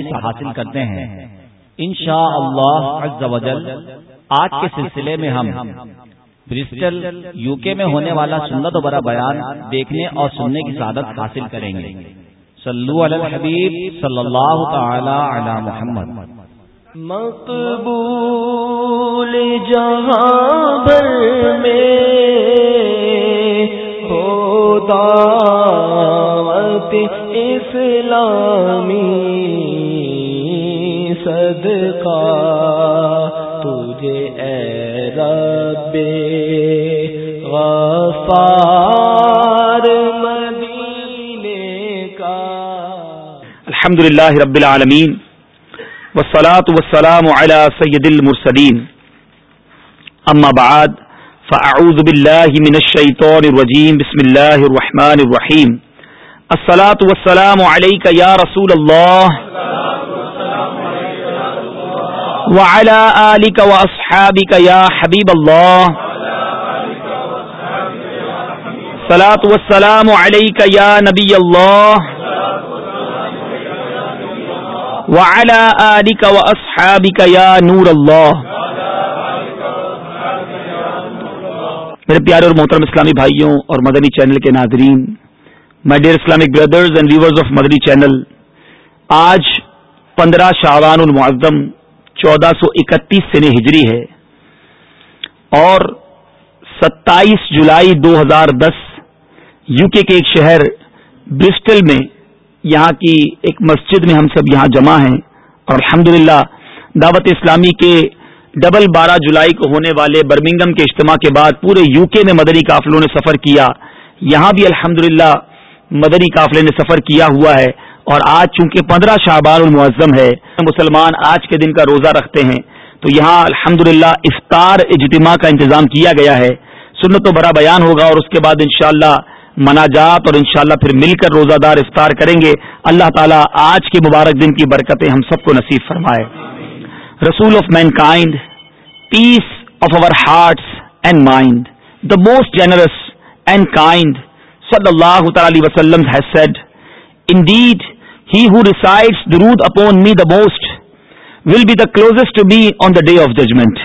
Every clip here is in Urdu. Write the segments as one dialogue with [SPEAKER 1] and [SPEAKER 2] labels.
[SPEAKER 1] حاصل کرتے ہیں۔ انشاء اللہ آج کے سلسلے میں ہم برسٹل یو کے میں ہونے والا سنت و برا بیان دیکھنے اور سننے کی سعادت حاصل کریں گے۔ صلو علی الحبیب صلی اللہ تعالی علی محمد۔
[SPEAKER 2] مقبول جہاں بھر میں ہو دعوت اسلامی صدقہ، تجھے اے رب غفار مدینے کا۔
[SPEAKER 3] الحمد للہ رب العالمین، والصلاة والسلام على سید المرسلین۔ اما بعد، فاعوذ باللہ من الشیطان الرجیم، بسم اللہ الرحمن الرحیم۔ الصلاة والسلام علیکہ یا رسول اللہ۔ وعلى آلك وأصحابك يا حبيب الله. صلاة والسلام عليك يا نبي الله. وعلى آلك وأصحابك يا نور الله. میرے پیارے اور محترم اسلامی بھائیوں اور مدنی چینل کے ناظرین my dear Islamic brothers and viewers of Madani channel, آج پندرہ شعبان المعظم چودہ سو اکتیس سن ہجری ہے اور ستائیس جولائی دو ہزار دس یو کے ایک شہر برسٹل میں یہاں کی ایک مسجد میں ہم سب یہاں جمع ہیں اور الحمد دعوت اسلامی کے ڈبل بارہ جولائی کو ہونے والے برمنگم کے اجتماع کے بعد پورے یو کے میں مدری قافلوں نے سفر کیا، یہاں بھی الحمد مدری قافلے نے سفر کیا ہوا ہے۔ اور آج چونکہ پندرہ شعبان المعظم ہے، مسلمان آج کے دن کا روزہ رکھتے ہیں، تو یہاں الحمد افطار اجتماع کا انتظام کیا گیا ہے۔ سنت و بڑا بیان ہوگا اور اس کے بعد انشاءاللہ مناجات اور انشاءاللہ پھر مل کر روزہ دار افطار کریں گے۔ اللہ تعالیٰ آج کے مبارک دن کی برکتیں ہم سب کو نصیب فرمائے۔ رسول of mankind peace of our hearts and mind the most generous and kind صلی اللہ تعالی وسلم has said Indeed, he who recites durood upon me the most will be the closest to me on the day of judgment.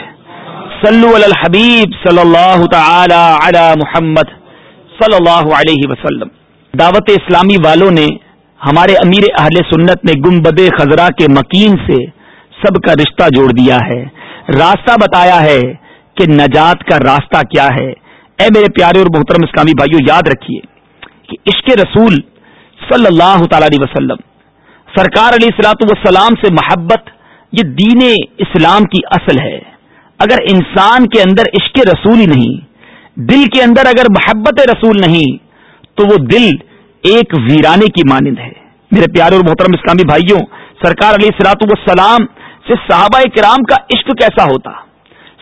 [SPEAKER 3] Sallu ala al-Habib sallallahu ta'ala ala Muhammad sallallahu alayhi wa sallam. دعوت اسلامی والوں نے ہمارے امیر اہل سنت نے گمبد خزرہ کے مکین سے سب کا رشتہ جوڑ دیا ہے راستہ بتایا ہے کہ نجات کا راستہ کیا ہے اے میرے پیارے اور محترم اسلامی بھائیوں یاد رکھیے کہ عشق رسول صلی اللہ تعالی علیہ وسلم سرکار علیہ السلاۃ والسلام سے محبت، یہ دین اسلام کی اصل ہے۔ اگر انسان کے اندر عشق رسول ہی نہیں، دل کے اندر اگر محبت رسول نہیں، تو وہ دل ایک ویرانے کی مانند ہے۔ میرے پیارے اور محترم اسلامی بھائیوں، سرکار علیہ السلاۃ والسلام سے صحابہ کرام کا عشق کیسا ہوتا؟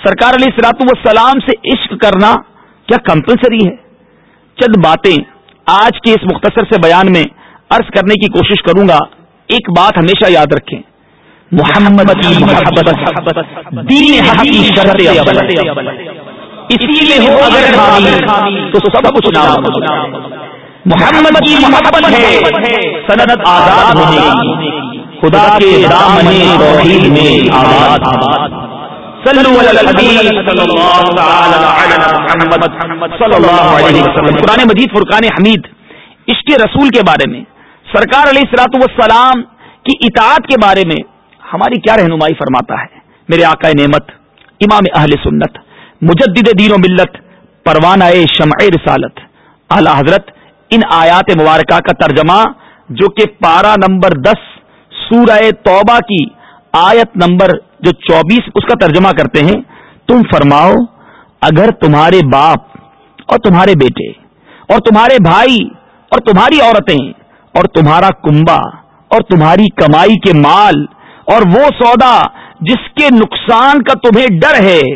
[SPEAKER 3] سرکار علیہ السلاۃ والسلام سے عشق کرنا کیا کمپلسری ہے؟ چند باتیں آج کے اس مختصر سے بیان میں عرض کرنے کی کوشش کروں گا۔ ایک بات ہمیشہ یاد رکھیں۔ محمد کی محبت، دین اسی میں ہو اگر تو سب کچھ نام۔ محمد کی محبت ہے سند آزاد ہونے خدا کے دامن توحید میں آباد۔ آباد قرآن مجید فرقان حمید، عشق رسول کے بارے میں۔ سرکار علیہ السلاط والسلام کی اطاعت کے بارے میں ہماری کیا رہنمائی فرماتا ہے؟ میرے آقا نعمت، امام اہل سنت، مجدد دین و ملت، پروانہ شمع رسالت، اعلی حضرت، ان آیات مبارکہ کا ترجمہ جو کہ پارہ نمبر دس، سورہ توبہ کی آیت نمبر جو چوبیس، اس کا ترجمہ کرتے ہیں، تم فرماؤ، اگر تمہارے باپ اور تمہارے بیٹے اور تمہارے بھائی اور تمہاری عورتیں اور تمہارا کنبا اور تمہاری کمائی کے مال اور وہ سودا جس کے نقصان کا تمہیں ڈر ہے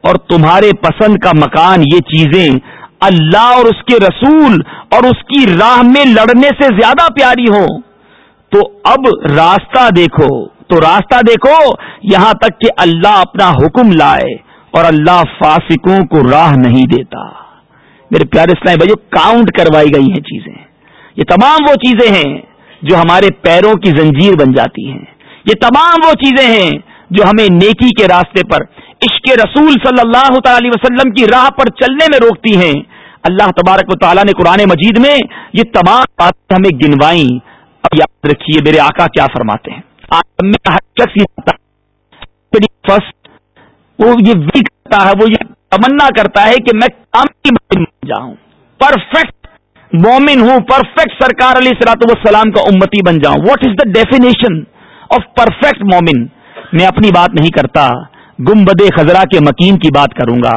[SPEAKER 3] اور تمہارے پسند کا مکان یہ چیزیں اللہ اور اس کے رسول اور اس کی راہ میں لڑنے سے زیادہ پیاری ہوں۔ تو اب راستہ دیکھو، تو راستہ دیکھو، یہاں تک کہ اللہ اپنا حکم لائے اور اللہ فاسقوں کو راہ نہیں دیتا۔ میرے پیارے اسلام بھائی کاؤنٹ کروائی گئی ہیں چیزیں۔ یہ تمام وہ چیزیں ہیں جو ہمارے پیروں کی زنجیر بن جاتی ہیں۔ یہ تمام وہ چیزیں ہیں جو ہمیں نیکی کے راستے پر، عشق رسول صلی اللہ تعالی وسلم کی راہ پر چلنے میں روکتی ہیں۔ اللہ تبارک و تعالیٰ نے قرآن مجید میں یہ تمام باتیں ہمیں گنوائیں۔ اب یاد رکھیے میرے آقا کیا فرماتے ہیں۔ فرسٹ وہ یہ بھی کرتا ہے، وہ یہ تمنا کرتا ہے کہ میں کام کی جاؤں۔ پرفیکٹ مومن ہوں پرفیکٹ سرکار علی سلاۃ والسلام کا امتی بن جاؤں۔ What is the definition of perfect مومن؟ میں اپنی بات نہیں کرتا، گمبد خزرا کے مکین کی بات کروں گا۔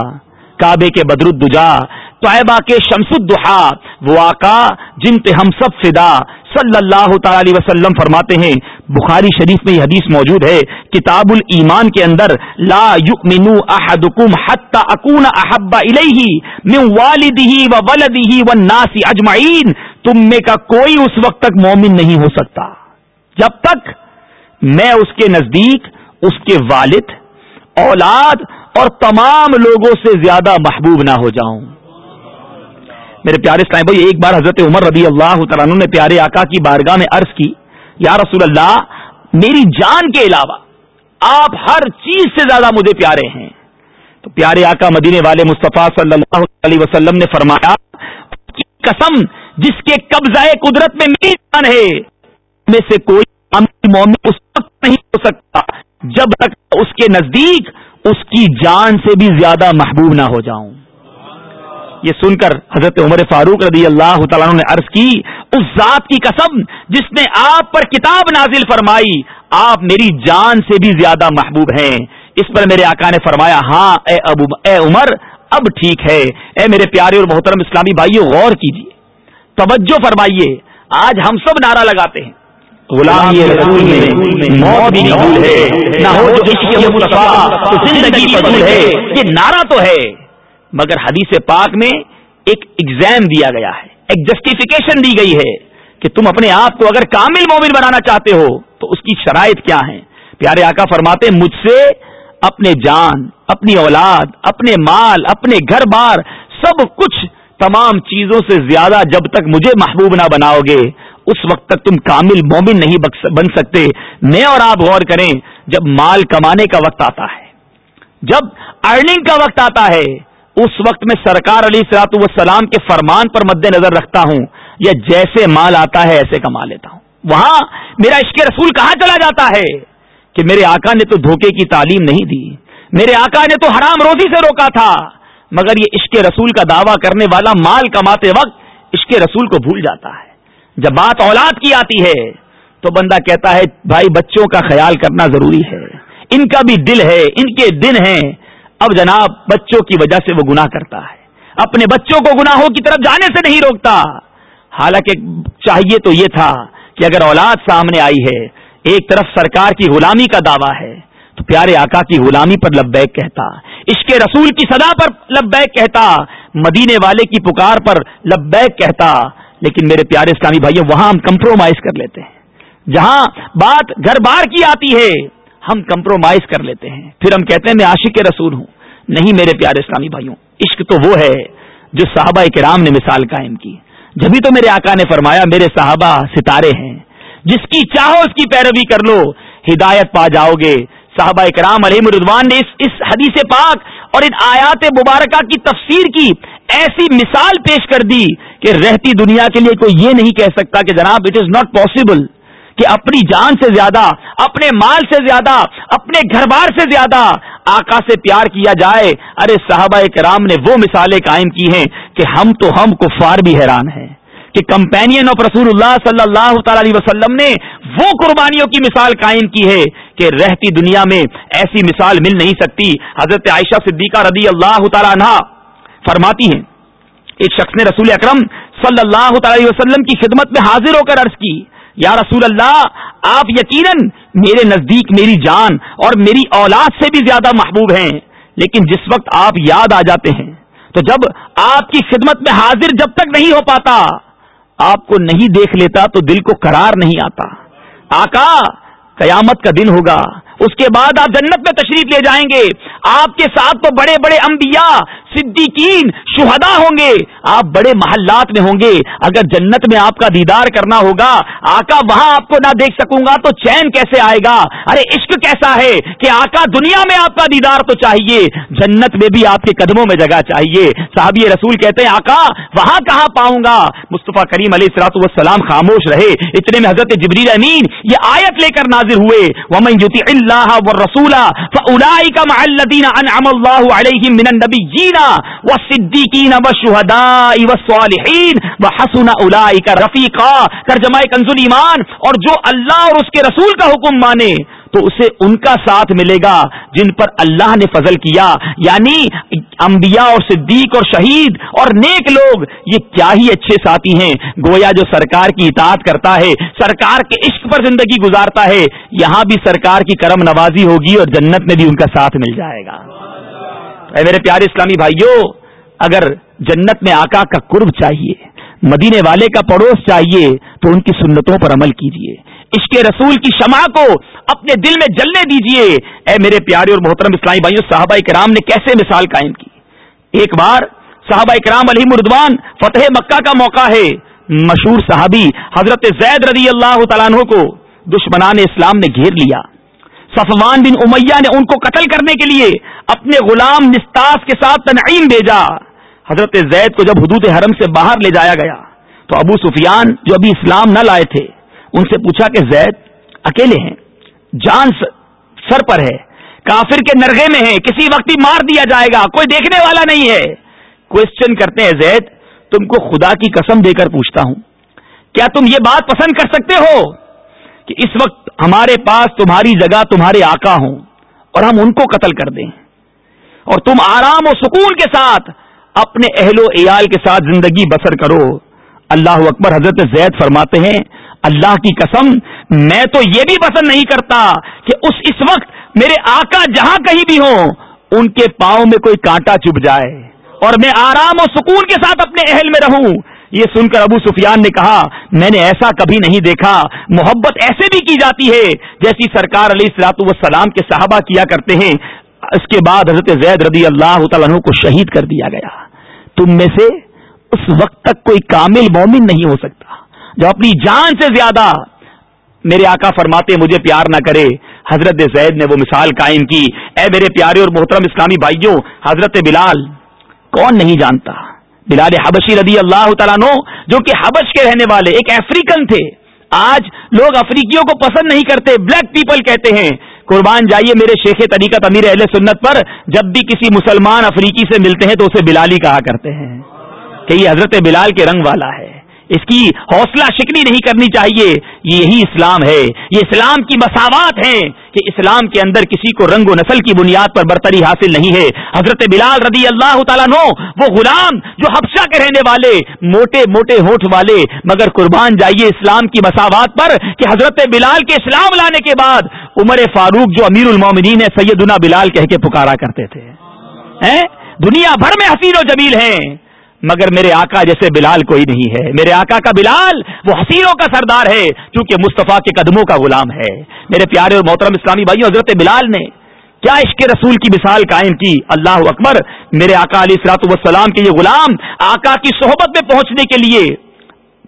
[SPEAKER 3] کعبے کے بدر الدجا، طیبہ کے شمس الدحا وہ آقا جن پہ ہم سب فدا، صلی اللہ تعالی وسلم فرماتے ہیں۔ بخاری شریف میں یہ حدیث موجود ہے، کتاب الایمان کے اندر، لا یؤمن احدکم حتى اکون احب الیہ من والدہ و ولدہ والناس اجمعین۔ تم میں کا کوئی اس وقت تک مومن نہیں ہو سکتا۔ جب تک میں اس کے نزدیک، اس کے والد، اولاد اور تمام لوگوں سے زیادہ محبوب نہ ہو جاؤں۔ میرے پیارے اسلام بھائی، ایک بار حضرت عمر رضی اللہ تعالیٰ نے پیارے آقا کی بارگاہ میں عرض کی۔ یا رسول اللہ، میری جان کے علاوہ آپ ہر چیز سے زیادہ مجھے پیارے ہیں۔ تو پیارے آقا مدینے والے مصطفیٰ صلی اللہ علیہ وسلم نے فرمایا قسم، جس کے قبضہ قدرت میں میری جان ہے میں سے کوئی مومن اس وقت نہیں ہو سکتا جب تک اس کے نزدیک اس کی جان سے بھی زیادہ محبوب نہ ہو جاؤں۔ یہ سن کر حضرت عمر فاروق رضی اللہ تعالیٰ نے عرض کی اس ذات کی قسم جس نے آپ پر کتاب نازل فرمائی آپ میری جان سے بھی زیادہ محبوب ہیں۔ اس پر میرے آقا نے فرمایا ہاں اے ابو اے عمر اب ٹھیک ہے۔ اے میرے پیارے اور محترم اسلامی بھائیوں غور کیجیے۔ توجہ فرمائیے آج ہم سب نعرہ لگاتے ہیں۔ غلامی رسول میں موت بھی قبول ہے۔ نہ ہو جو تو زندگی قبول ہے۔ یہ نعرہ تو ہے۔ مگر حدیث پاک میں ایک ایگزام دیا گیا ہے، ایک جسٹیفیکیشن دی گئی ہے کہ تم اپنے آپ کو اگر کامل مومن بنانا چاہتے ہو تو اس کی شرائط کیا ہیں؟ پیارے آقا فرماتے مجھ سے اپنے جان، اپنی اولاد، اپنے مال، اپنے گھر بار، سب کچھ تمام چیزوں سے زیادہ جب تک مجھے محبوب نہ بناؤ گے، اس وقت تک تم کامل مومن نہیں بن سکتے۔ میں اور آپ غور کریں، جب مال کمانے کا وقت آتا ہے، جب ارننگ کا وقت آتا ہے اس وقت میں سرکار علی سلاط والسلام کے فرمان پر مد نظر رکھتا ہوں یا جیسے مال آتا ہے ایسے کما لیتا ہوں۔ وہاں میرا عشق رسول کہاں چلا جاتا ہے کہ میرے آقا نے تو دھوکے کی تعلیم نہیں دی، میرے آقا نے تو حرام روزی سے روکا تھا، مگر یہ عشق رسول کا دعویٰ کرنے والا مال کماتے وقت عشق رسول کو بھول جاتا ہے۔ جب بات اولاد کی آتی ہے تو بندہ کہتا ہے، بھائی بچوں کا خیال کرنا ضروری ہے، ان کا بھی دل ہے، ان کے دن ہیں اب جناب بچوں کی وجہ سے وہ گناہ کرتا ہے۔ اپنے بچوں کو گناہوں کی طرف جانے سے نہیں روکتا۔ حالانکہ چاہیے تو یہ تھا کہ اگر اولاد سامنے آئی ہے، ایک طرف سرکار کی غلامی کا دعویٰ ہے، تو پیارے آقا کی غلامی پر لبیک کہتا، عشق رسول کی صدا پر لبیک کہتا، مدینے والے کی پکار پر لبیک کہتا۔ لیکن میرے پیارے اسلامی بھائیوں وہاں ہم کمپرومائز کر لیتے ہیں۔ جہاں بات گھر بار کی آتی ہے ہم کمپرومائز کر لیتے ہیں۔ پھر ہم کہتے ہیں، میں عاشق رسول ہوں۔ نہیں میرے پیارے اسلامی بھائیوں، عشق تو وہ ہے جو صحابہ کرام نے مثال قائم کی۔ جبھی تو میرے آقا نے فرمایا، میرے صحابہ ستارے ہیں۔ جس کی چاہو اس کی پیروی کر لو، ہدایت پا جاؤ گے صحابہ کرام علیہ مردوان نے اس اس حدیث پاک اور ان آیات مبارکہ کی تفسیر کی ایسی مثال پیش کر دی کہ رہتی دنیا کے لیے کوئی یہ نہیں کہہ سکتا کہ جناب اٹ از ناٹ پاسبل کہ اپنی جان سے زیادہ، اپنے مال سے زیادہ، اپنے گھر بار سے زیادہ آقا سے پیار کیا جائے۔ ارے صحابہ کرام نے وہ مثالیں قائم کی ہیں کہ ہم تو ہم کفار بھی حیران ہیں۔ کہ کمپینین آف رسول اللہ صلی اللہ تعالی علیہ وسلم نے وہ قربانیوں کی مثال قائم کی ہے کہ رہتی دنیا میں ایسی مثال مل نہیں سکتی۔ حضرت عائشہ صدیقہ رضی اللہ تعالیٰ عنہ فرماتی ہیں، ایک شخص نے رسول اکرم صلی اللہ تعالی وسلم کی خدمت میں حاضر ہو کر عرض کی یا رسول اللہ، آپ یقیناً میرے نزدیک میری جان اور میری اولاد سے بھی زیادہ محبوب ہیں، لیکن جس وقت آپ یاد آ جاتے ہیں، تو جب آپ کی خدمت میں حاضر جب تک نہیں ہو پاتا، آپ کو نہیں دیکھ لیتا تو دل کو قرار نہیں آتا۔ آقا، قیامت کا دن ہوگا، اس کے بعد آپ جنت میں تشریف لے جائیں گے۔ آپ کے ساتھ تو بڑے بڑے انبیاء صدیقین شہدا ہوں گے۔ آپ بڑے محلات میں ہوں گے۔ اگر جنت میں آپ کا دیدار کرنا ہوگا، آقا وہاں آپ کو نہ دیکھ سکوں گا تو چین کیسے آئے گا؟ ارے، عشق کیسا ہے کہ آقا دنیا میں آپ کا دیدار تو چاہیے، جنت میں بھی آپ کے قدموں میں جگہ چاہیے۔ صحابی رسول کہتے ہیں، آقا، وہاں کہاں پاؤں گا؟ مصطفیٰ کریم علیہ السلاط والسلام خاموش رہے۔ اتنے میں حضرت جبریل امین یہ آیت لے کر نازر ہوئے۔ ومن یوتی اللہ و رسولہ کا محلدین انعم اللہ علیہ من النبیین و صدیقین و شہداء و صالحین و حسن اولئک رفیقا ترجمہ کنز ایمان، اور جو اللہ اور اس کے رسول کا حکم مانے، تو اسے ان کا ساتھ ملے گا جن پر اللہ نے فضل کیا. یعنی انبیاء اور صدیق اور شہید اور نیک لوگ، یہ کیا ہی اچھے ساتھی ہیں. گویا جو سرکار کی اطاعت کرتا ہے، سرکار کے عشق پر زندگی گزارتا ہے، یہاں بھی سرکار کی کرم نوازی ہوگی اور جنت میں بھی ان کا ساتھ مل جائے گا. اے میرے پیارے اسلامی بھائیوں اگر جنت میں آقا کا قرب چاہیے، مدینے والے کا پڑوس چاہیے، تو ان کی سنتوں پر عمل کیجیے عشق رسول کی شمع کو اپنے دل میں جلنے دیجیے اے میرے پیارے اور محترم اسلامی بھائیوں صحابہ کرام نے کیسے مثال قائم کی؟ ایک بار صحابہ کرام علی مردوان فتح مکہ کا موقع ہے، مشہور صحابی حضرت زید رضی اللہ تعالیٰ کو دشمنان اسلام نے گھیر لیا۔ صفوان بن امیہ نے ان کو قتل کرنے کے لیے اپنے غلام نستاس کے ساتھ تنعیم بھیجا۔ حضرت زید کو جب حدود حرم سے باہر لے جایا گیا، تو ابو سفیان جو ابھی اسلام نہ لائے تھے، ان سے پوچھا کہ زید، اکیلے ہیں؟ جان سر پر ہے۔ کافر کے نرغے میں ہے کسی وقت ہی مار دیا جائے گا، کوئی دیکھنے والا نہیں ہے۔ کوشچن کرتے ہیں زید، تم کو خدا کی قسم دے کر پوچھتا ہوں۔ کیا تم یہ بات پسند کر سکتے ہو؟ کہ اس وقت ہمارے پاس تمہاری جگہ تمہارے آقا ہوں اور ہم ان کو قتل کر دیں۔ اور تم آرام و سکون کے ساتھ اپنے اہل و عیال کے ساتھ زندگی بسر کرو۔ اللہ اکبر حضرت زید فرماتے ہیں، اللہ کی قسم، میں تو یہ بھی پسند نہیں کرتا کہ اس اس وقت میرے آقا جہاں کہیں بھی ہوں، ان کے پاؤں میں کوئی کانٹا چپ جائے۔ اور میں آرام و سکون کے ساتھ اپنے اہل میں رہوں۔ یہ سن کر ابو سفیان نے کہا، میں نے ایسا کبھی نہیں دیکھا۔ محبت ایسے بھی کی جاتی ہے جیسی سرکار علیہ السلاط والسلام کے صحابہ کیا کرتے ہیں۔ اس کے بعد حضرت زید رضی اللہ تعالیٰ کو شہید کر دیا گیا۔ تم میں سے اس وقت تک کوئی کامل مومن نہیں ہو سکتا۔ جو اپنی جان سے زیادہ میرے آقا فرماتے، مجھے پیار نہ کرے۔ حضرت زید نے وہ مثال قائم کی۔ اے میرے پیارے اور محترم اسلامی بھائیوں، حضرت بلال کون نہیں جانتا؟ بلال حبشی رضی اللہ تعالیٰ نو جو کہ حبش کے رہنے والے، ایک افریقن تھے۔ آج لوگ افریقیوں کو پسند نہیں کرتے بلیک پیپل کہتے ہیں۔ قربان جائیے میرے شیخ طریقت امیر اہل سنت پر، جب بھی کسی مسلمان افریقی سے ملتے ہیں تو اسے بلالی کہا کرتے ہیں۔ کہ یہ حضرت بلال کے رنگ والا ہے۔ اس کی حوصلہ شکنی نہیں کرنی چاہیے۔ یہی اسلام ہے۔ یہ اسلام کی مساوات ہے کہ اسلام کے اندر کسی کو رنگ و نسل کی بنیاد پر برتری حاصل نہیں ہے۔ حضرت بلال رضی اللہ تعالیٰ نو وہ غلام جو حفشہ کے رہنے والے، موٹے موٹے ہوٹ والے، مگر قربان جائیے اسلام کی مساوات پر کہ حضرت بلال کے اسلام لانے کے بعد عمر فاروق جو امیر المومنین ہے سیدنا بلال کہہ کے پکارا کرتے تھے۔ دنیا بھر میں حسین و جمیل ہیں۔ مگر میرے آقا جیسے بلال کوئی نہیں ہے۔ میرے آقا کا بلال وہ حسینوں کا سردار ہے کیونکہ مصطفیٰ کے قدموں کا غلام ہے۔ میرے پیارے اور محترم اسلامی بھائی حضرت بلال نے کیا عشق رسول کی مثال قائم کی؟ اللہ اکبر، میرے آقا علی اصلاط وسلام کے یہ غلام آقا کی صحبت میں پہنچنے کے لیے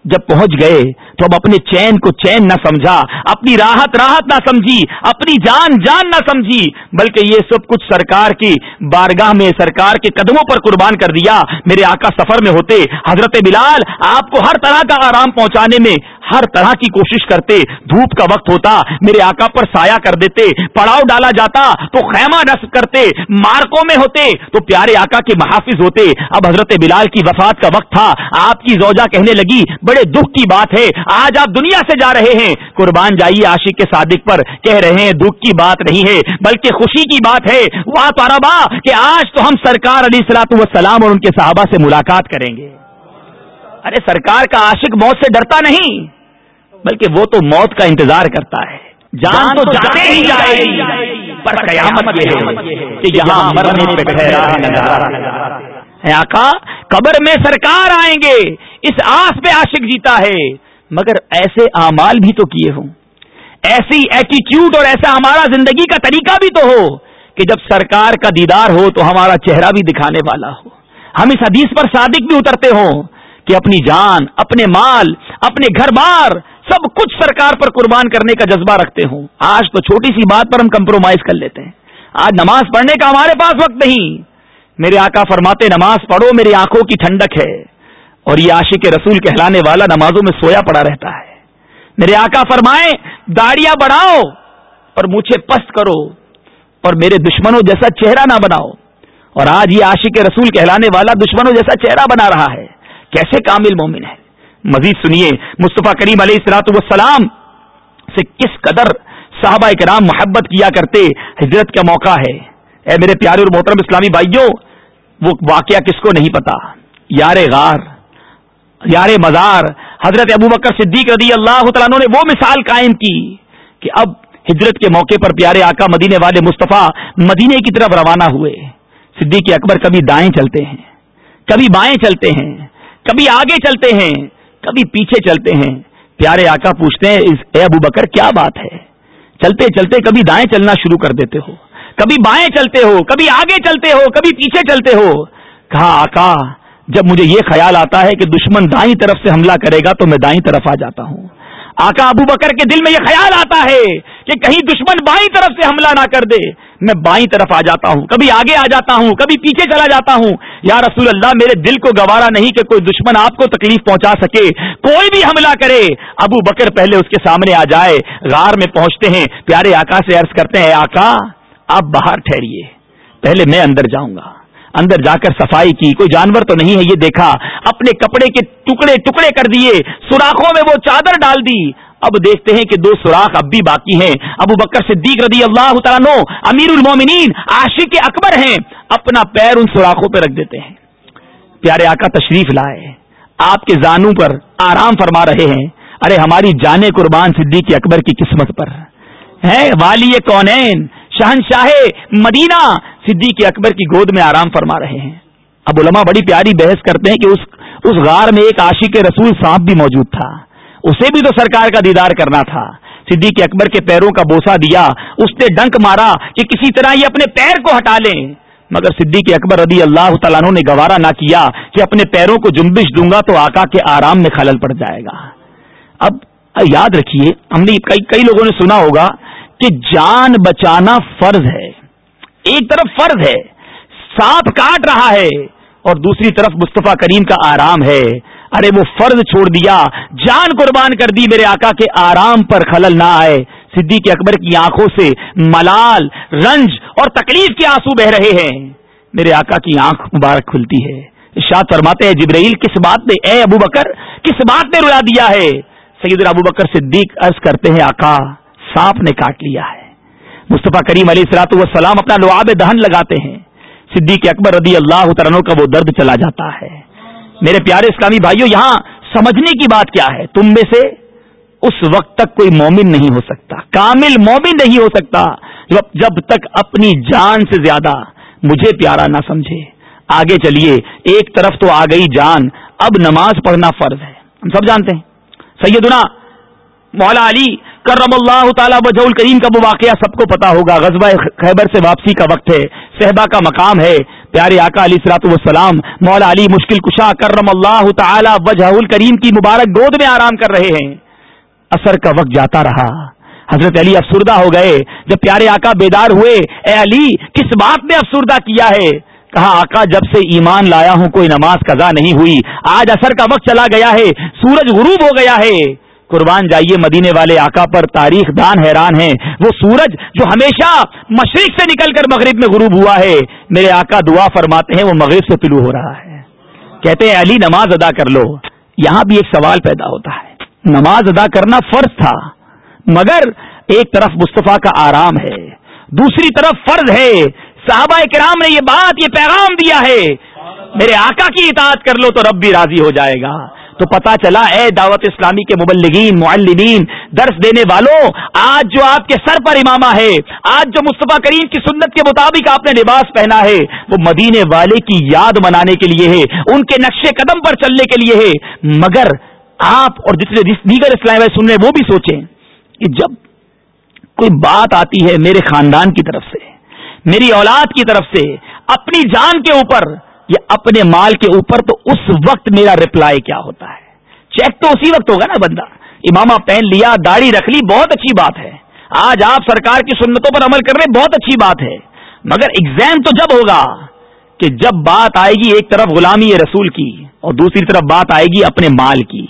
[SPEAKER 3] جب پہنچ گئے تو اب اپنے چین کو چین نہ سمجھا، اپنی راحت راحت نہ سمجھی، اپنی جان جان نہ سمجھی، بلکہ یہ سب کچھ سرکار کی بارگاہ میں، سرکار کے قدموں پر قربان کر دیا۔ میرے آقا سفر میں ہوتے، حضرت بلال آپ کو ہر طرح کا آرام پہنچانے میں ہر طرح کی کوشش کرتے۔ دھوپ کا وقت ہوتا، میرے آقا پر سایہ کر دیتے، پڑاؤ ڈالا جاتا، تو خیمہ نصب کرتے، مارکوں میں ہوتے، تو پیارے آقا کے محافظ ہوتے۔ اب حضرت بلال کی وفات کا وقت تھا، آپ کی زوجہ کہنے لگی، بڑے دکھ کی بات ہے آج آپ دنیا سے جا رہے ہیں۔ قربان جائیے عاشق کے صادق پر۔ کہہ رہے ہیں، دکھ کی بات نہیں ہے، بلکہ خوشی کی بات ہے۔ وہ تاربا کہ آج تو ہم سرکار علی سلاط وسلام اور ان کے صحابہ سے ملاقات کریں گے۔ ارے، سرکار کا عاشق موت سے ڈرتا نہیں، بلکہ وہ تو موت کا انتظار کرتا ہے۔ جان تو جاتے ہی جائے گی پر قیامت یہ ہے کہ یہاں مرنے پہ ٹھہرا ہے آقا، قبر میں سرکار آئیں گے، اس آس پہ عاشق جیتا ہے۔ مگر ایسے اعمال بھی تو کیے ہوں۔ ایسی ایٹیٹیوڈ اور ایسا ہمارا زندگی کا طریقہ بھی تو ہو کہ جب سرکار کا دیدار ہو تو ہمارا چہرہ بھی دکھانے والا ہو۔ ہم اس حدیث پر صادق بھی اترتے ہوں کہ اپنی جان، اپنے مال، اپنے گھر بار، سب کچھ سرکار پر قربان کرنے کا جذبہ رکھتے ہوں۔ آج تو چھوٹی سی بات پر ہم کمپرومائز کر لیتے ہیں۔ آج نماز پڑھنے کا ہمارے پاس وقت نہیں۔ میرے آقا فرماتے نماز پڑھو، میری آنکھوں کی ٹھنڈک ہے۔ اور یہ عاشق رسول کہلانے والا نمازوں میں سویا پڑا رہتا ہے۔ میرے آقا فرمائے داڑیاں بڑھاؤ اور مجھے پست کرو اور میرے دشمنوں جیسا چہرہ نہ بناؤ۔ اور آج یہ عاشق رسول کہلانے والا دشمنوں جیسا چہرہ بنا رہا ہے۔ کیسے کامل مومن ہے۔ مزید سنیے، مصطفیٰ کریم علیہ السلاط والسلام سے کس قدر صحابہ کرام محبت کیا کرتے ہجرت کا موقع ہے۔ اے میرے پیارے اور محترم اسلامی بھائیوں، وہ واقعہ کس کو نہیں پتا۔ یار غار یار مزار، حضرت ابو بکر صدیق رضی اللہ تعالیٰ نے وہ مثال قائم کی کہ اب ہجرت کے موقع پر پیارے آقا مدینے والے مصطفیٰ مدینے کی طرف روانہ ہوئے۔ صدیق اکبر کبھی دائیں چلتے ہیں، کبھی بائیں چلتے ہیں، کبھی آگے چلتے ہیں، کبھی پیچھے چلتے ہیں۔ پیارے آقا پوچھتے ہیں اے ابو بکر، کیا بات ہے؟ چلتے چلتے کبھی دائیں چلنا شروع کر دیتے ہو، کبھی بائیں چلتے ہو، کبھی آگے چلتے ہو، کبھی پیچھے چلتے ہو۔ کہا، آقا جب مجھے یہ خیال آتا ہے کہ دشمن دائیں طرف سے حملہ کرے گا تو میں دائیں طرف آ جاتا ہوں۔ آقا ابو بکر کے دل میں یہ خیال آتا ہے کہ کہیں دشمن بائیں طرف سے حملہ نہ کر دے، میں بائیں طرف آ جاتا ہوں۔ کبھی آگے آ جاتا ہوں، کبھی پیچھے چلا جاتا ہوں۔ یا رسول اللہ، میرے دل کو گوارا نہیں کہ کوئی دشمن آپ کو تکلیف پہنچا سکے، کوئی بھی حملہ کرے۔ ابو بکر پہلے اس کے سامنے آ جائے، غار میں پہنچتے ہیں۔ پیارے آقا سے عرض کرتے ہیں، آقا، آپ باہر ٹھہریے، پہلے میں اندر جاؤں گا۔ اندر جا کر صفائی کی، کوئی جانور تو نہیں ہے یہ دیکھا۔ اپنے کپڑے کے ٹکڑے ٹکڑے کر دیے، سوراخوں میں وہ چادر ڈال دی۔ اب دیکھتے ہیں کہ دو سوراخ اب بھی باقی ہیں۔ ابو بکر صدیق رضی اللہ تعالیٰ امیر المومنین، عاشق اکبر ہیں۔ اپنا پیر ان سوراخوں پہ رکھ دیتے ہیں۔ پیارے آقا تشریف لائے۔ آپ کے زانوں پر آرام فرما رہے ہیں۔ ارے ہماری جانے قربان صدیق اکبر کی قسمت پر۔ ہے والی کونین شہنشاہ مدینہ صدیق اکبر کی گود میں آرام فرما رہے ہیں۔ اب علماء بڑی پیاری بحث کرتے ہیں کہ اس اس غار میں ایک عاشق رسول صاحب بھی موجود تھا۔ اسے بھی تو سرکار کا دیدار کرنا تھا۔ صدیق اکبر کے پیروں کا بوسا دیا، اس نے ڈنک مارا کہ کسی طرح یہ اپنے پیر کو ہٹا لیں۔ مگر صدیق اکبر رضی اللہ تعالیٰ نے گوارا نہ کیا کہ اپنے پیروں کو جنبش دوں گا تو آقا کے آرام میں خلل پڑ جائے گا۔ اب یاد رکھیے، ہم نے کئی کئی لوگوں نے سنا ہوگا کہ جان بچانا فرض ہے۔ ایک طرف فرض ہے، سانپ کاٹ رہا ہے، اور دوسری طرف مصطفیٰ کریم کا آرام ہے۔ ارے وہ فرض چھوڑ دیا، جان قربان کر دی میرے آقا کے آرام پر خلل نہ آئے۔ صدیق اکبر کی آنکھوں سے ملال، رنج اور تکلیف کے آنسو بہ رہے ہیں۔ میرے آقا کی آنکھ مبارک کھلتی ہے۔ شاد فرماتے ہیں، جبرائیل کس بات نے، اے ابو بکر، کس بات نے رلا دیا ہے؟ سید ابو بکر صدیق عرض کرتے ہیں، آقا سانپ نے کاٹ لیا ہے۔ مصطفیٰ کریم علیہ السلاط والسلام اپنا لعاب دہن لگاتے ہیں۔ صدیق اکبر رضی اللہ عنہ کا وہ درد چلا جاتا ہے۔ میرے پیارے اسلامی بھائیوں یہاں سمجھنے کی بات کیا ہے؟ تم میں سے اس وقت تک کوئی مومن نہیں ہو سکتا۔ کامل مومن نہیں ہو سکتا جب تک اپنی جان سے زیادہ مجھے پیارا نہ سمجھے۔ آگے چلیے، ایک طرف تو آ گئی جان۔ اب نماز پڑھنا فرض ہے۔ ہم سب جانتے ہیں۔ سیدنا مولا علی کرم اللہ تعالیٰ وجہ الکریم کا وہ واقعہ سب کو پتا ہوگا۔ غزبہ خیبر سے واپسی کا وقت ہے۔ صحبہ کا مقام ہے۔ پیارے آقا علی سلاط والسلام، مولا علی مشکل کشا کرم اللہ تعالیٰ وجہ الکریم کی مبارک گود میں آرام کر رہے ہیں۔ اثر کا وقت جاتا رہا۔ حضرت علی افسردہ ہو گئے۔ جب پیارے آقا بیدار ہوئے، اے علی، کس بات نے افسردہ کیا ہے؟ کہا، آقا، جب سے ایمان لایا ہوں، کوئی نماز قضا نہیں ہوئی۔ آج اثر کا وقت چلا گیا ہے۔ سورج غروب ہو گیا ہے۔ قربان جائیے مدینے والے آقا پر تاریخ دان حیران ہیں۔ وہ سورج جو ہمیشہ مشرق سے نکل کر مغرب میں غروب ہوا ہے۔ میرے آقا دعا فرماتے ہیں، وہ مغرب سے طلوع ہو رہا ہے۔ کہتے ہیں، علی، نماز ادا کر لو۔ یہاں بھی ایک سوال پیدا ہوتا ہے۔ نماز ادا کرنا فرض تھا، مگر ایک طرف مصطفیٰ کا آرام ہے، دوسری طرف فرض ہے۔ صحابہ کرام نے یہ بات، یہ پیغام دیا ہے۔ میرے آقا کی اطاعت کر لو تو رب بھی راضی ہو جائے گا۔ تو پتا چلا، اے دعوت اسلامی کے مبلغین، معلمین، درس دینے والوں، آج جو آپ کے سر پر امامہ ہے، آج جو مصطفیٰ کریم کی سنت کے مطابق آپ نے لباس پہنا ہے، وہ مدینے والے کی یاد منانے کے لیے ہے، ان کے نقشے قدم پر چلنے کے لیے ہے، مگر آپ اور جتنے دیگر اسلام سن رہے وہ بھی سوچیں کہ جب کوئی بات آتی ہے میرے خاندان کی طرف سے، میری اولاد کی طرف سے، اپنی جان کے اوپر یا اپنے مال کے اوپر تو اس وقت میرا رپلائی کیا ہوتا ہے؟ چیک تو اسی وقت ہوگا نا بندہ۔ امامہ پہن لیا، داڑھی رکھ لی، بہت اچھی بات ہے۔ آج آپ سرکار کی سنتوں پر عمل کر رہے بہت اچھی بات ہے۔ مگر ایگزام تو جب ہوگا کہ جب بات آئے گی ایک طرف غلامی رسول کی اور دوسری طرف بات آئے گی اپنے مال کی۔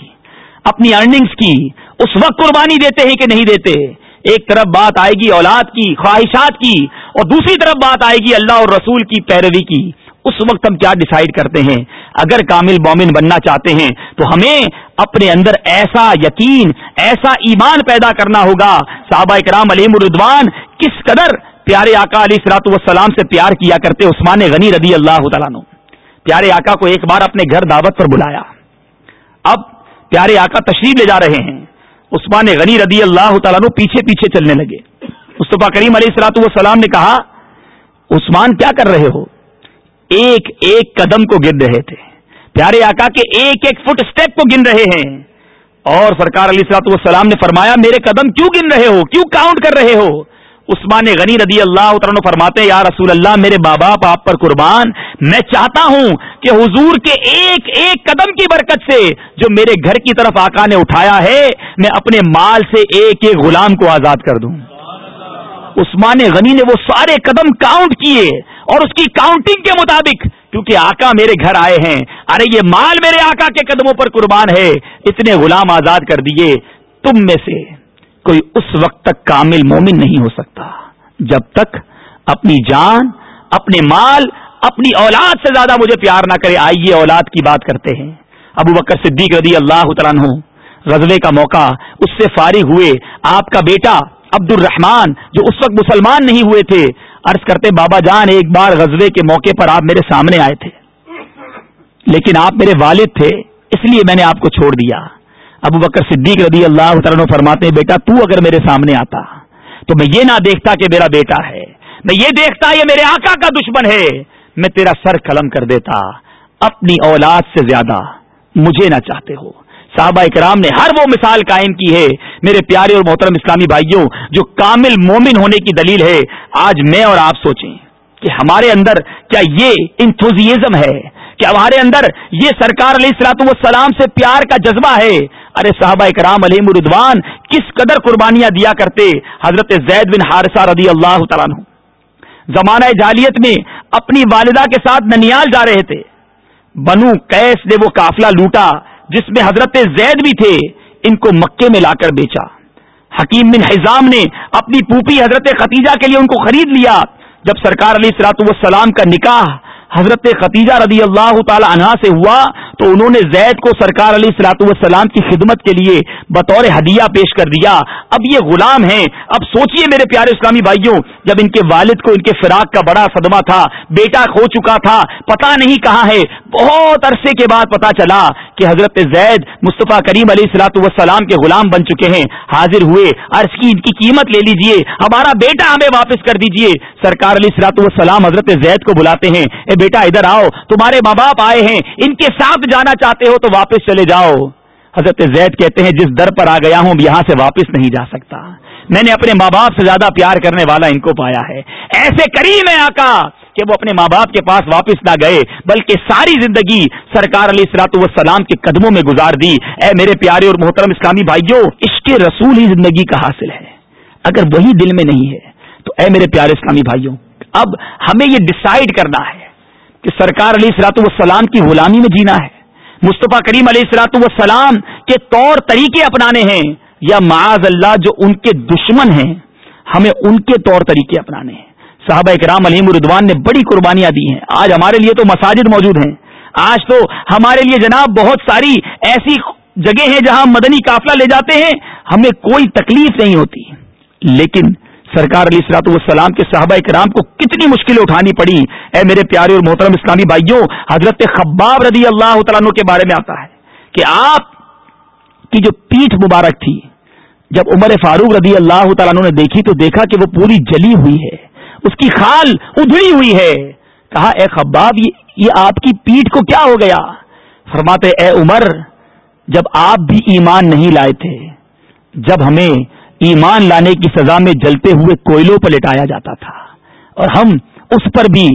[SPEAKER 3] اپنی ارننگز کی۔ اس وقت قربانی دیتے ہیں کہ نہیں دیتے؟ ایک طرف بات آئے گی اولاد کی، خواہشات کی اور دوسری طرف بات آئے گی اللہ اور رسول کی پیروی کی۔ اس وقت ہم کیا ڈسائیڈ کرتے ہیں؟ اگر کامل مومن بننا چاہتے ہیں، تو ہمیں اپنے اندر ایسا یقین، ایسا ایمان پیدا کرنا ہوگا۔ صحابہ کرام علیم الردوان کس قدر پیارے آقا علی سلاط والسلام سے پیار کیا کرتے، عثمان غنی رضی اللہ تعالیٰ نو پیارے آقا کو ایک بار اپنے گھر دعوت پر بلایا۔ اب پیارے آقا تشریف لے جا رہے ہیں۔ عثمان غنی رضی اللہ تعالیٰ نو پیچھے پیچھے چلنے لگے۔ مصطفیٰ کریم علیہ السلاط والسلام نے کہا، عثمان کیا کر رہے ہو؟ ایک ایک قدم کو گن رہے تھے۔ پیارے آقا کے ایک ایک فٹ اسٹیپ کو گن رہے ہیں۔ اور سرکار علی سلاط والسلام نے فرمایا، میرے قدم کیوں گن رہے ہو؟ کیوں کاؤنٹ کر رہے ہو؟ عثمان غنی رضی اللہ عنہ فرماتے یا رسول اللہ، میرے بابا آپ پر قربان۔ میں چاہتا ہوں کہ حضور کے ایک ایک قدم کی برکت سے جو میرے گھر کی طرف آقا نے اٹھایا ہے، میں اپنے مال سے ایک ایک غلام کو آزاد کر دوں۔ عثمان غنی نے وہ سارے قدم کاؤنٹ کیے اور اس کی کاؤنٹنگ کے مطابق، کیونکہ آقا میرے گھر آئے ہیں، ارے یہ مال میرے آقا کے قدموں پر قربان ہے، اتنے غلام آزاد کر دیے، تم میں سے کوئی اس وقت تک کامل مومن نہیں ہو سکتا۔ جب تک اپنی جان، اپنے مال، اپنی اولاد سے زیادہ مجھے پیار نہ کرے، آئیے اولاد کی بات کرتے ہیں۔ ابو بکر صدیق رضی اللہ تعالیٰ غزلے کا موقع، اس سے فارغ ہوئے، آپ کا بیٹا عبد الرحمان جو اس وقت مسلمان نہیں ہوئے تھے، عرض کرتے بابا جان، ایک بار غزلے کے موقع پر آپ میرے سامنے آئے تھے۔ لیکن آپ میرے والد تھے، اس لیے میں نے آپ کو چھوڑ دیا۔ ابو بکر صدیق رضی اللہ تعالیٰ فرماتے ہیں، بیٹا، تو اگر میرے سامنے آتا، تو میں یہ نہ دیکھتا کہ میرا بیٹا ہے۔ میں یہ دیکھتا، یہ میرے آقا کا دشمن ہے۔ میں تیرا سر قلم کر دیتا، اپنی اولاد سے زیادہ مجھے نہ چاہتے ہو۔ صحابہ اکرام نے ہر وہ مثال قائم کی ہے میرے پیارے اور محترم اسلامی بھائیوں، جو کامل مومن ہونے کی دلیل ہے، آج میں اور آپ سوچیں کہ ہمارے اندر کیا یہ انتھوزیزم ہے؟ کہ ہمارے اندر یہ سرکار علیہ السلاط والسلام سے پیار کا جذبہ ہے؟ ارے صحابہ کرام علیہ مردوان کس قدر قربانیاں دیا کرتے حضرت زید بن حارثہ رضی اللہ تعالیٰ زمانہ جالیت میں اپنی والدہ کے ساتھ ننیال جا رہے تھے۔ بنو کیس نے وہ قافلہ لوٹا۔ جس میں حضرت زید بھی تھے، ان کو مکے میں لا کر بیچا۔ حکیم بن حزام نے اپنی پوپی حضرت ختیجہ کے لیے ان کو خرید لیا۔ جب سرکار علی سلاط والسلام کا نکاح حضرت ختیجہ رضی اللہ تعالی عنہا سے ہوا تو انہوں نے زید کو سرکار علی سلاط والسلام کی خدمت کے لیے بطور ہدیہ پیش کر دیا۔ اب یہ غلام ہیں۔ اب سوچئے میرے پیارے اسلامی بھائیوں، جب ان کے والد کو ان کے فراق کا بڑا صدمہ تھا، بیٹا کھو چکا تھا پتا نہیں کہاں ہے۔ بہت عرصے کے بعد پتا چلا کہ حضرت زید مصطفیٰ کریم علیہ السلاط والسلام کے غلام بن چکے ہیں۔ حاضر ہوئے۔ عرض کی ان کی قیمت لے لیجیے۔ ہمارا بیٹا ہمیں واپس کر دیجیے۔ سرکار علیہ السلاط والسلام حضرت زید کو بلاتے ہیں۔ اے بیٹا، ادھر آؤ۔ تمہارے ماں باپ آئے ہیں۔ ان کے ساتھ جانا چاہتے ہو تو واپس چلے جاؤ۔ حضرت زید کہتے ہیں، جس در پر آ گیا ہوں یہاں سے واپس نہیں جا سکتا۔ میں نے اپنے ماں باپ سے زیادہ پیار کرنے والا ان کو پایا ہے۔ ایسے کریم ہے آقا کہ وہ اپنے ماں باپ کے پاس واپس نہ گئے، بلکہ ساری زندگی سرکار علی سلاط والسلام کے قدموں میں گزار دی۔ اے میرے پیارے اور محترم اسلامی بھائیوں، عشق رسول ہی زندگی کا حاصل ہے۔ اگر وہی دل میں نہیں ہے، تو اے میرے پیارے اسلامی بھائیوں، اب ہمیں یہ ڈسائڈ کرنا ہے کہ سرکار علیہ السلاط والسلام کی غلامی میں جینا ہے۔ مصطفیٰ کریم علیہ السلاط والسلام کے طور طریقے اپنانے ہیں یا معاذ اللہ جو ان کے دشمن ہیں، ہمیں ان کے طور طریقے اپنانے ہیں۔ صحابہ اکرام علیم اردوان نے بڑی قربانیاں دی ہیں۔ آج ہمارے لیے تو مساجد موجود ہیں۔ آج تو ہمارے لیے جناب بہت ساری ایسی جگہ ہیں جہاں مدنی قافلہ لے جاتے ہیں، ہمیں کوئی تکلیف نہیں ہوتی۔ لیکن سرکار علی سلاط والسلام کے صحابہ کرام کو کتنی مشکلیں اٹھانی پڑی۔ اے میرے پیارے اور محترم اسلامی بھائیوں، حضرت خباب رضی اللہ تعالیٰ کے بارے میں آتا ہے کہ آپ کی جو پیٹھ مبارک تھی، جب عمر فاروق رضی اللہ تعالیٰ نے دیکھی تو دیکھا کہ وہ پوری جلی ہوئی ہے، اس کی خال ادھڑی ہوئی ہے۔ کہا، اے خباب یہ آپ کی پیٹھ کو کیا ہو گیا؟ فرماتے، اے عمر، جب آپ بھی ایمان نہیں لائے تھے، جب ہمیں ایمان لانے کی سزا میں جلتے ہوئے کوئلوں پر لٹایا جاتا تھا۔ اور ہم اس پر بھی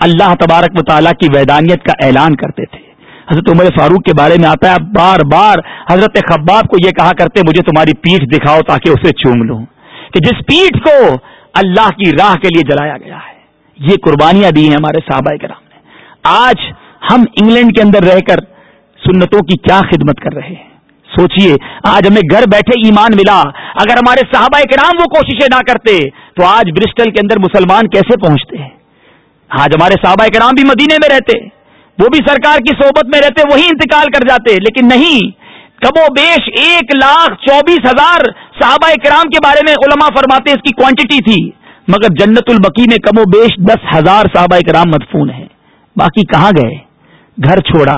[SPEAKER 3] اللہ تبارک و تعالیٰ کی ویدانیت کا اعلان کرتے تھے۔ حضرت عمر فاروق کے بارے میں آتا ہے بار بار حضرت خباب کو یہ کہا کرتے، مجھے تمہاری پیٹھ دکھاؤ تاکہ اسے چوم لوں۔ کہ جس پیٹھ کو اللہ کی راہ کے لیے جلایا گیا ہے، یہ قربانیاں دی ہیں ہمارے صحابہ کرام نے۔ آج ہم انگلینڈ کے اندر رہ کر سنتوں کی کیا خدمت کر رہے ہیں۔ سوچئے، آج ہمیں گھر بیٹھے ایمان ملا۔ اگر ہمارے صحابہ کرام وہ کوششیں نہ کرتے، تو آج برسٹل کے اندر مسلمان کیسے پہنچتے؟ آج ہمارے صحابہ کرام بھی مدینے میں رہتے، وہ بھی سرکار کی صحبت میں رہتے وہی انتقال کر جاتے۔ لیکن نہیں، کم و بیش ایک لاکھ چوبیس ہزار صحابہ کرام کے بارے میں علماء فرماتے اس کی کوانٹٹی تھی۔ مگر جنت البقی میں کم و بیش دس ہزار صحابہ کرام مدفون ہیں۔ باقی کہاں گئے؟ گھر چھوڑا،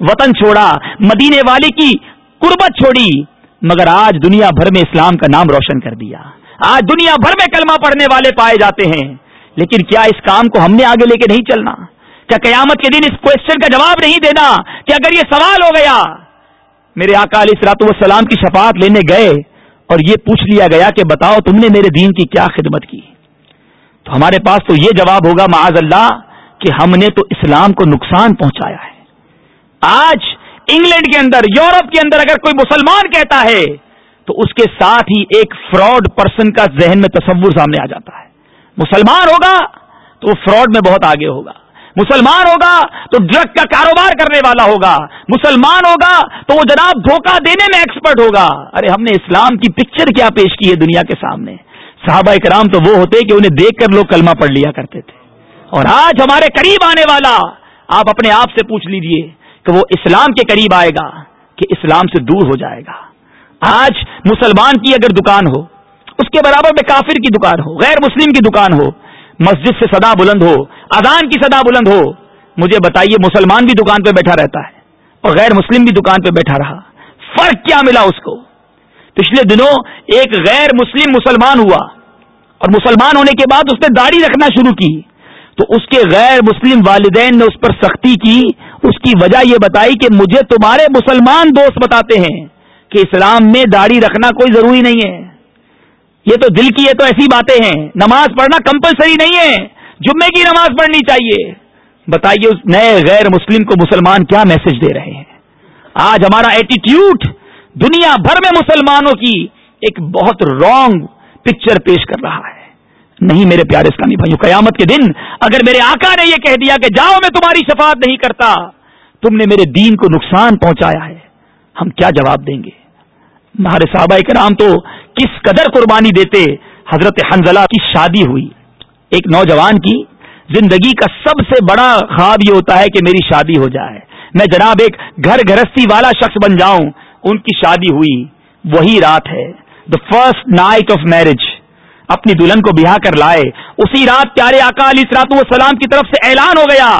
[SPEAKER 3] وطن چھوڑا، مدینے والی کی قربت چھوڑی، مگر آج دنیا بھر میں اسلام کا نام روشن کر دیا۔ آج دنیا بھر میں کلمہ پڑھنے والے پائے جاتے ہیں۔ لیکن کیا اس کام کو ہم نے آگے لے کے نہیں چلنا؟ کیا قیامت کے دن اس کوشچن کا جواب نہیں دینا؟ کہ اگر یہ سوال ہو گیا، میرے آقا علیہ سلاط والسلام کی شفاعت لینے گئے اور یہ پوچھ لیا گیا کہ بتاؤ تم نے میرے دین کی کیا خدمت کی؟ تو ہمارے پاس تو یہ جواب ہوگا معاذ اللہ کہ ہم نے تو اسلام کو نقصان پہنچایا ہے۔ آج انگلینڈ کے اندر، یورپ کے اندر اگر کوئی مسلمان کہتا ہے، تو اس کے ساتھ ہی ایک فراڈ پرسن کا ذہن میں تصور سامنے آ جاتا ہے۔ مسلمان ہوگا تو وہ فراڈ میں بہت آگے ہوگا۔ مسلمان ہوگا تو ڈرگ کا کاروبار کرنے والا ہوگا۔ مسلمان ہوگا تو وہ جناب دھوکہ دینے میں ایکسپرٹ ہوگا۔ ارے، ہم نے اسلام کی پکچر کیا پیش کی ہے دنیا کے سامنے۔ صحابہ کرام تو وہ ہوتے کہ انہیں دیکھ کر لوگ کلمہ پڑھ لیا کرتے تھے۔ اور آج ہمارے قریب آنے والا، آپ اپنے آپ سے پوچھ لیجیے کہ وہ اسلام کے قریب آئے گا کہ اسلام سے دور ہو جائے گا۔ آج مسلمان کی اگر دکان ہو، اس کے برابر میں کافر کی دکان ہو، غیر مسلم کی دکان ہو، مسجد سے صدا بلند ہو، اذان کی صدا بلند ہو، مجھے بتائیے مسلمان بھی دکان پہ بیٹھا رہتا ہے اور غیر مسلم بھی دکان پہ بیٹھا رہا۔ فرق کیا ملا اس کو؟ پچھلے دنوں ایک غیر مسلم مسلمان ہوا اور مسلمان ہونے کے بعد اس نے داڑھی رکھنا شروع کی۔ تو اس کے غیر مسلم والدین نے اس پر سختی کی اس کی وجہ یہ بتائی کہ مجھے تمہارے مسلمان دوست بتاتے ہیں کہ اسلام میں داڑھی رکھنا کوئی ضروری نہیں ہے۔ یہ تو دل کی یہ تو ایسی باتیں ہیں۔ نماز پڑھنا کمپلسری نہیں ہے۔ جمعے کی نماز پڑھنی چاہیے۔ بتائیے اس نئے غیر مسلم کو مسلمان کیا میسج دے رہے ہیں؟ آج ہمارا ایٹیٹیوڈ دنیا بھر میں مسلمانوں کی ایک بہت رانگ پکچر پیش کر رہا ہے۔ نہیں میرے پیارے اسلامی بھائیوں قیامت کے دن اگر میرے آقا نے یہ کہہ دیا کہ جاؤ میں تمہاری شفاعت نہیں کرتا تم نے میرے دین کو نقصان پہنچایا ہے۔ ہم کیا جواب دیں گے؟ ہمارے صحابہ کرام تو کس قدر قربانی دیتے، حضرت حنزلہ کی شادی ہوئی۔ ایک نوجوان کی زندگی کا سب سے بڑا خواب یہ ہوتا ہے کہ میری شادی ہو جائے۔ میں جناب ایک گھر گرستی والا شخص بن جاؤں، ان کی شادی ہوئی۔ وہی رات ہے۔ The first night of marriage اپنی دلہن کو بہا کر لائے۔ اسی رات پیارے آقا علی سرات والسلام کی طرف سے اعلان ہو گیا۔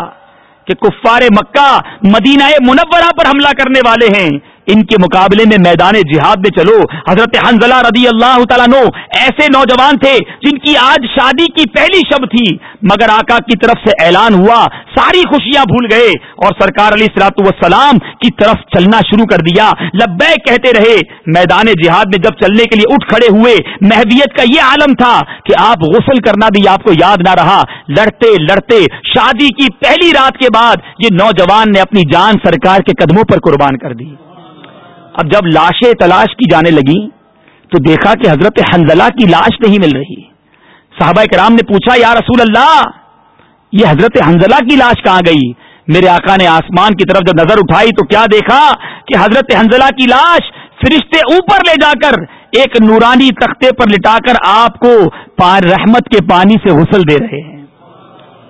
[SPEAKER 3] کہ کفار مکہ مدینہ منورہ پر حملہ کرنے والے ہیں۔ ان کے مقابلے میں میدان جہاد میں چلو۔ حضرت حنزلہ رضی اللہ تعالیٰ نو ایسے نوجوان تھے جن کی آج شادی کی پہلی شب تھی۔ مگر آقا کی طرف سے اعلان ہوا، ساری خوشیاں بھول گئے اور سرکار علی سلاط والسلام کی طرف چلنا شروع کر دیا۔ لبے کہتے رہے، میدان جہاد میں جب چلنے کے لیے اٹھ کھڑے ہوئے، محبیت کا یہ عالم تھا کہ آپ غسل کرنا بھی آپ کو یاد نہ رہا۔ لڑتے لڑتے شادی کی پہلی رات کے بعد یہ نوجوان نے اپنی جان سرکار کے قدموں پر قربان کر دی۔ اب جب لاشیں تلاش کی جانے لگی تو دیکھا کہ حضرت حنزلہ کی لاش نہیں مل رہی۔ صحابہ کرام نے پوچھا، یا رسول اللہ، یہ حضرت حنزلہ کی لاش کہاں گئی؟ میرے آقا نے آسمان کی طرف جب نظر اٹھائی تو کیا دیکھا کہ حضرت حنزلہ کی لاش فرشتے اوپر لے جا کر ایک نورانی تختے پر لٹا کر آپ کو پار رحمت کے پانی سے غسل دے رہے ہیں۔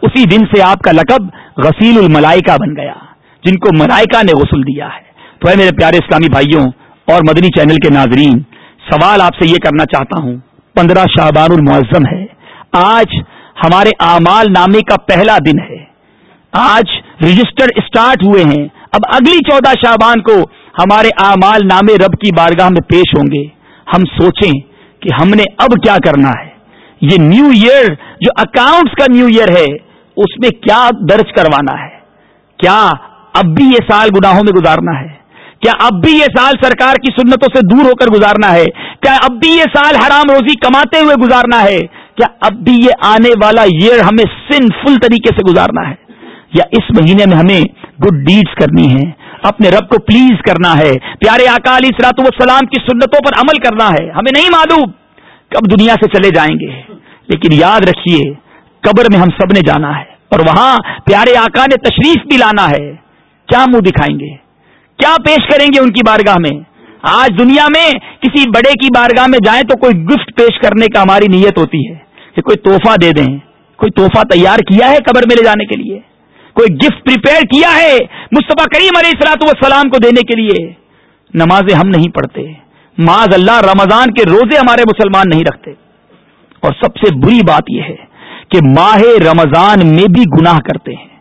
[SPEAKER 3] اسی دن سے آپ کا لقب غسیل الملائکہ بن گیا، جن کو ملائکہ نے غسل دیا ہے۔ تو ہے میرے پیارے اسلامی بھائیوں اور مدنی چینل کے ناظرین، سوال آپ سے یہ کرنا چاہتا ہوں، پندرہ شعبان المعظم ہے، آج ہمارے اعمال نامے کا پہلا دن ہے، آج رجسٹر اسٹارٹ ہوئے ہیں، اب اگلی چودہ شعبان کو ہمارے اعمال نامے رب کی بارگاہ میں پیش ہوں گے، ہم سوچیں کہ ہم نے اب کیا کرنا ہے، یہ نیو ایئر جو اکاؤنٹس کا نیو ایئر ہے، اس میں کیا درج کروانا ہے، کیا اب بھی یہ سال گناہوں میں گزارنا ہے۔ کیا اب بھی یہ سال سرکار کی سنتوں سے دور ہو کر گزارنا ہے؟ کیا اب بھی یہ سال حرام روزی کماتے ہوئے گزارنا ہے؟ کیا اب بھی یہ آنے والا ایئر ہمیں سن فل طریقے سے گزارنا ہے؟ یا اس مہینے میں ہمیں گڈ ڈیڈز کرنی ہے اپنے رب کو پلیز کرنا ہے؟ پیارے آقا علی سلاط والسلام کی سنتوں پر عمل کرنا ہے؟ ہمیں نہیں معلوم کب دنیا سے چلے جائیں گے۔ لیکن یاد رکھیے، قبر میں ہم سب نے جانا ہے اور وہاں پیارے آقا نے تشریف بھی لانا ہے۔ کیا منہ دکھائیں گے؟ کیا پیش کریں گے ان کی بارگاہ میں؟ آج دنیا میں کسی بڑے کی بارگاہ میں جائیں تو کوئی گفٹ پیش کرنے کا ہماری نیت ہوتی ہے کہ کوئی تحفہ دے دیں۔ کوئی تحفہ تیار کیا ہے قبر میں لے جانے کے لیے؟ کوئی گفٹ پریپئر کیا ہے مصطفیٰ کریم علیہ السلاط والسلام کو دینے کے لیے؟ نمازیں ہم نہیں پڑھتے۔ معاذ اللہ، رمضان کے روزے ہمارے مسلمان نہیں رکھتے۔ اور سب سے بری بات یہ ہے کہ ماہ رمضان میں بھی گناہ کرتے ہیں۔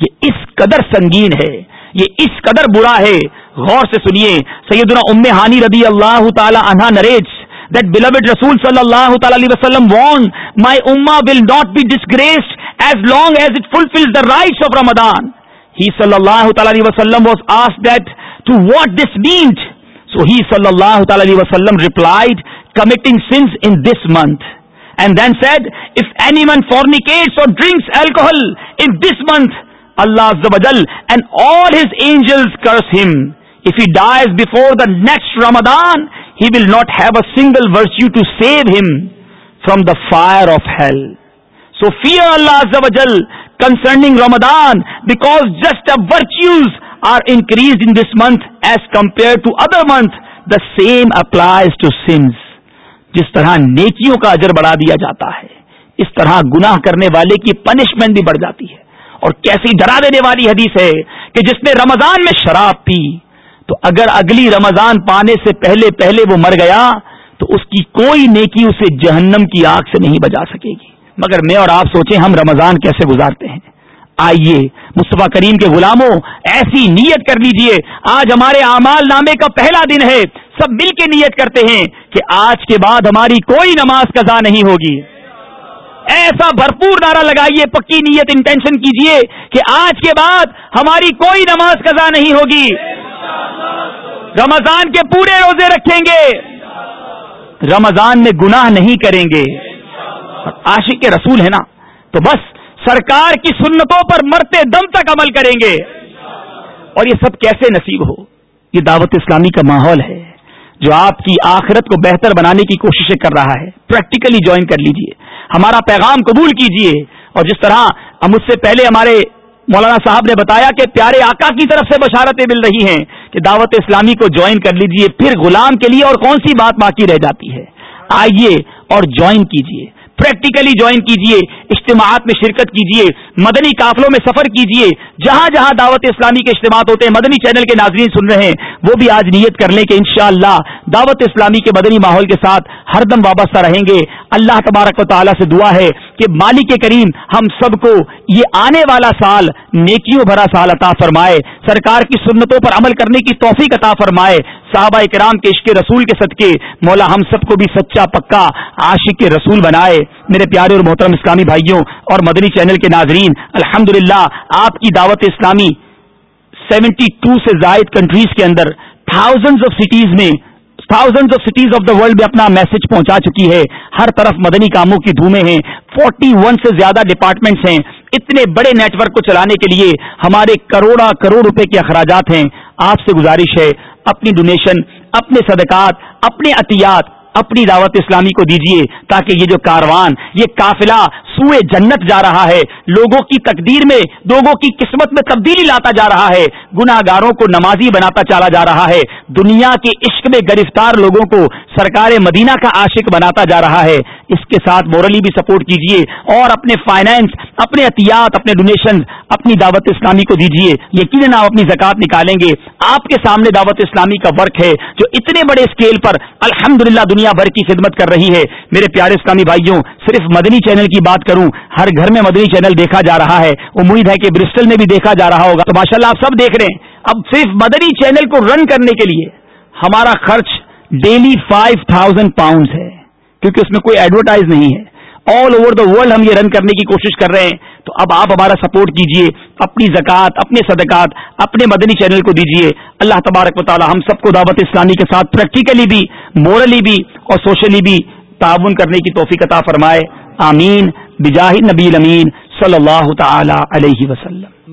[SPEAKER 3] یہ اس قدر سنگین ہے یہ اس قدر برا ہے۔ غور سے سنیے، سیدنا ام ہانی رضی اللہ تعالی عنہ نریج دیٹ بلوڈ رسول صلی اللہ تعالی علیہ وسلم وان مائی اما will not be disgraced as long as it fulfil the rights of Ramzan he صلی اللہ تعالی علیہ وسلم was as that to what this meant so he صلی اللہ تعالی علیہ وسلم replied committing sins in this month and then said if anyone fornicates or drinks alcohol in this month Allah Azza wa Jal and all his angels curse him. If he dies before the next Ramadan, he will not have a single virtue to save him from the fire of hell. So fear Allah Azza wa Jal concerning Ramadan, because just the virtues are increased in this month as compared to other months. The same applies to sins. جس طرح نیکیوں کا اجر بڑھا دیا جاتا ہے اس طرح گناہ کرنے والے کی پنشمنٹ بھی بڑھ جاتی ہے اور کیسی ڈرا دینے والی حدیث ہے کہ جس نے رمضان میں شراب پی، تو اگر اگلی رمضان پانے سے پہلے پہلے وہ مر گیا، تو اس کی کوئی نیکی اسے جہنم کی آگ سے نہیں بجا سکے گی۔ مگر میں اور آپ سوچیں ہم رمضان کیسے گزارتے ہیں۔ آئیے، مصطفیٰ کریم کے غلاموں، ایسی نیت کر لیجیے۔ آج ہمارے اعمال نامے کا پہلا دن ہے۔ سب مل کے نیت کرتے ہیں کہ آج کے بعد ہماری کوئی نماز قضا نہیں ہوگی۔ ایسا بھرپور نعرہ لگائیے، پکی نیت انٹینشن کیجیے کہ آج کے بعد ہماری کوئی نماز قضا نہیں ہوگی۔ رمضان کے پورے روزے رکھیں گے۔ رمضان میں گناہ نہیں کریں گے۔ عاشق کے رسول ہے نا۔ تو بس سرکار کی سنتوں پر مرتے دم تک عمل کریں گے۔ اور یہ سب کیسے نصیب ہو؟ یہ دعوت اسلامی کا ماحول ہے۔ جو آپ کی آخرت کو بہتر بنانے کی کوششیں کر رہا ہے۔ پریکٹیکلی جوائن کر لیجیے۔ ہمارا پیغام قبول کیجیے۔ اور جس طرح مجھ سے پہلے ہمارے مولانا صاحب نے بتایا کہ پیارے آقا کی طرف سے بشارتیں مل رہی ہیں کہ دعوت اسلامی کو جوائن کر لیجیے۔ پھر غلام کے لیے اور کون سی بات باقی رہ جاتی ہے؟ آئیے اور جوائن کیجیے۔ پریکٹیکلی جوائن کیجیے، اجتماعات میں شرکت کیجیے، مدنی قافلوں میں سفر کیجیے، جہاں جہاں دعوت اسلامی کے اجتماعات ہوتے ہیں، مدنی چینل کے ناظرین سن رہے ہیں، وہ بھی آج نیت کر لیں کہ انشاءاللہ دعوت اسلامی کے مدنی ماحول کے ساتھ ہر دم وابستہ رہیں گے۔ اللہ تبارک و تعالیٰ سے دعا ہے کہ مالک کریم ہم سب کو یہ آنے والا سال نیکیوں بھرا سال عطا فرمائے۔ سرکار کی سنتوں پر عمل کرنے کی توفیق عطا فرمائے۔ صحابہ کرام کے عشق رسول کے صدقے، مولا ہم سب کو بھی سچا، پکا عاشق رسول بنائے۔ میرے پیارے اور محترم اسلامی بھائیوں اور مدنی چینل کے ناظرین الحمد آپ کی دعوت اسلامی سیونٹی ٹو سے زائد کنٹریز کے اندر تھاؤزنڈ آف سٹیز میں thousand of cities of the world میں اپنا میسج پہنچا چکی ہے۔ ہر طرف مدنی کاموں کی دھومیں ہیں۔ فورٹی ون سے زیادہ ڈپارٹمنٹس ہیں۔ اتنے بڑے نیٹ ورک کو چلانے کے لیے ہمارے کروڑا کروڑ روپے کے اخراجات ہیں۔ آپ سے گزارش ہے اپنی ڈونیشن اپنے صدقات، اپنے عطیات، اپنی دعوت اسلامی کو دیجیے تاکہ یہ جو کاروان، یہ قافلہ سوئے جنت جا رہا ہے، لوگوں کی تقدیر میں، لوگوں کی قسمت میں تبدیلی لاتا جا رہا ہے گناہ گاروں کو نمازی بناتا چلا جا رہا ہے، دنیا کے عشق میں گرفتار لوگوں کو سرکار مدینہ کا عاشق بناتا جا رہا ہے۔ اس کے ساتھ مورلی بھی سپورٹ کیجیے اور اپنے فائنینس اپنے احتیاط اپنے ڈونیشن اپنی دعوت اسلامی کو دیجیے یقیناً آپ اپنی زکات نکالیں گے۔ آپ کے سامنے دعوت اسلامی کا ورک ہے جو اتنے بڑے اسکیل پر الحمدللہ دنیا بھر کی خدمت کر رہی ہے۔ میرے پیارے اسلامی بھائیوں، صرف مدنی چینل کی بات کروں، ہر گھر میں مدنی چینل دیکھا جا رہا ہے۔ امید ہے کہ برسٹل میں بھی دیکھا جا رہا ہوگا۔ تو ماشاءاللہ آپ سب دیکھ رہے ہیں۔ اب صرف مدنی چینل کو رن کرنے کے لیے ہمارا خرچ ڈیلی فائیو تھاؤزینڈ پاؤنڈ ہے۔ کیونکہ اس میں کوئی ایڈورٹائز نہیں ہے۔ آل اوور دا ورلڈ ہم یہ رن کرنے کی کوشش کر رہے ہیں۔ تو اب آپ ہمارا سپورٹ کیجیے، اپنی زکات، اپنے صدقات، اپنے مدنی چینل کو دیجیے۔ اللہ تبارک و تعالی ہم سب کو دعوت اسلامی کے ساتھ پریکٹیکلی بھی مورلی بھی اور سوشلی بھی تعاون کرنے کی توفیق عطا فرمائے۔ آمین۔ بجاہ نبی امین صلی اللہ تعالی علیہ وسلم۔